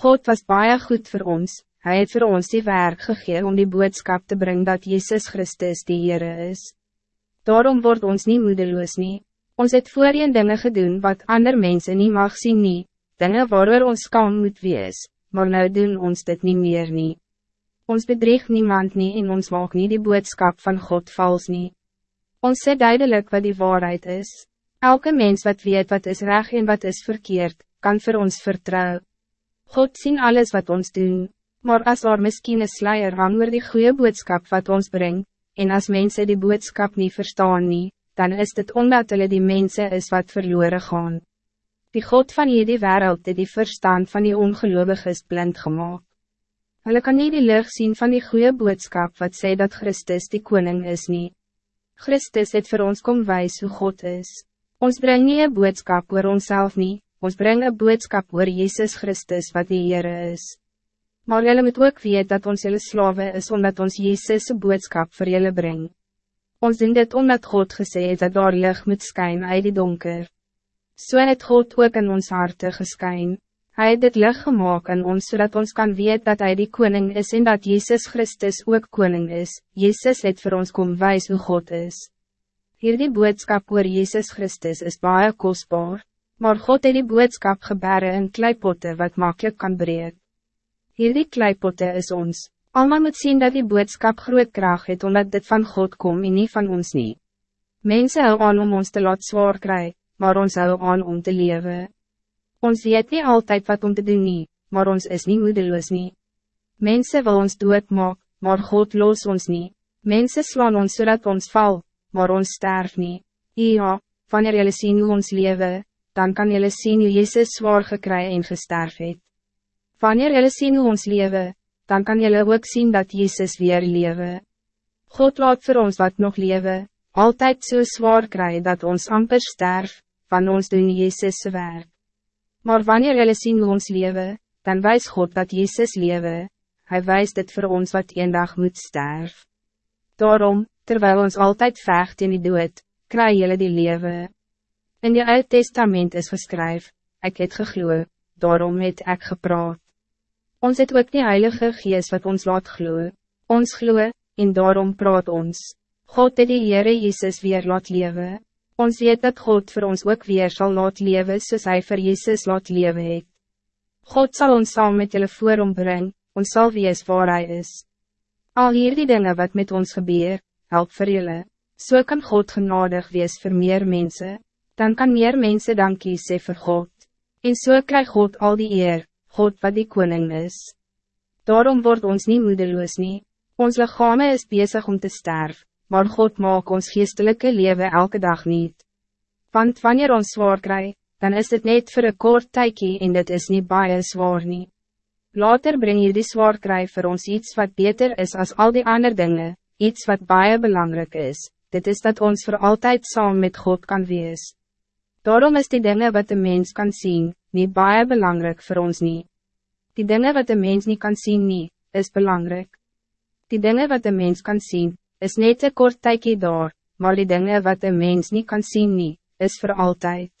God was baie goed voor ons, Hij heeft voor ons die werk gegeven om die boodschap te brengen dat Jezus Christus die Heere is. Daarom wordt ons niet moedeloos nie. Ons het voorheen dingen gedaan wat ander mensen niet mag zien nie, dinge waarover ons kan moet wees, maar nou doen ons dit niet meer nie. Ons bedreig niemand nie en ons maak niet die boodschap van God vals nie. Ons sê duidelijk wat die waarheid is. Elke mens wat weet wat is recht en wat is verkeerd, kan voor ons vertrouwen. God zien alles wat ons doen, maar als er misschien een sluier hang oor die goede boodschap wat ons brengt, en als mensen die boodschap niet verstaan nie, dan is het omdat hulle die mensen is wat verloren gaan. Die God van hierdie wereld het die verstand van die ongeloovig is blind gemaakt. Hulle kan niet die lucht zien van die goede boodschap wat sê dat Christus die koning is niet. Christus het voor ons kom wijs hoe God is. Ons brengt niet een boodschap oor onszelf niet, ons brengt een boodschap oor Jezus Christus wat die Heere is. Maar jullie moet ook weet dat ons jullie slaven is omdat ons Jezus' boodschap voor jullie brengt. Ons doen dit omdat God gesê het dat daar licht moet skyn uit die donker. So het God ook in ons harte geskyn. Hij het dit licht gemaakt in ons zodat ons kan weet dat hij die koning is en dat Jezus Christus ook koning is. Jezus het voor ons kom wijs hoe God is. Hier die boodskap oor Jezus Christus is baie kostbaar. Maar God het die boodskap gebere in kleipotte wat makkelijk kan breek. Hierdie kleipotte is ons. Almal moet zien dat die boodskap groot kracht het omdat dit van God kom en nie van ons nie. Mensen hou aan om ons te laat zwaar kry, maar ons hou aan om te leven. Ons weet niet altijd wat om te doen nie, maar ons is niet moedeloos nie. Mensen wil ons doodmaak, maar God los ons niet. Mensen slaan ons zodat ons val, maar ons sterf niet. Ja, wanneer jullie zien hoe ons leven, dan kan jullie zien hoe Jezus zwaar gekry en gesterf het. Wanneer jullie zien hoe ons leven, dan kan jullie ook zien dat Jezus weer leven. God laat voor ons wat nog leven, altijd zo so zwaar krijgen dat ons amper sterf, van ons doen Jezus werk. Maar wanneer jullie zien hoe ons leven, dan wijst God dat Jezus leven, Hij wijst het voor ons wat een dag moet sterven. Daarom, terwijl ons altijd vecht in die dood, krijg jullie die leven. In je Oud Testament is geskryf, ik het gegloe, daarom het ik gepraat. Ons het ook die Heilige Gees wat ons laat gloe, ons gloe, en daarom praat ons. God het die Heere Jezus weer laat leven. Ons weet dat God voor ons ook weer zal laat leven soos hy vir Jezus laat leven het. God zal ons saam met julle voorom bring, ons sal wees waar hy is. Al hier die dingen wat met ons gebeur, help vir julle. So kan God genadig wees voor meer mensen dan kan meer mensen dankie sê vir God. En so krijg God al die eer, God wat die koning is. Daarom wordt ons niet moedeloos nie. Ons lichame is bezig om te sterven, maar God maak ons geestelijke leven elke dag niet. Want wanneer ons zwaar krijg, dan is het net voor een kort tijdje en dit is niet baie zwaar nie. Later breng je die zwaar krijg voor ons iets wat beter is als al die andere dingen, iets wat baie belangrijk is, dit is dat ons voor altijd samen met God kan wees. Daarom is die dingen wat de mens kan zien, niet baie belangrijk voor ons niet. Die dingen wat de mens niet kan zien, niet, is belangrijk. Die dingen wat de mens kan zien, is net een kort tijdje door, maar die dingen wat de mens niet kan zien, niet, is voor altijd.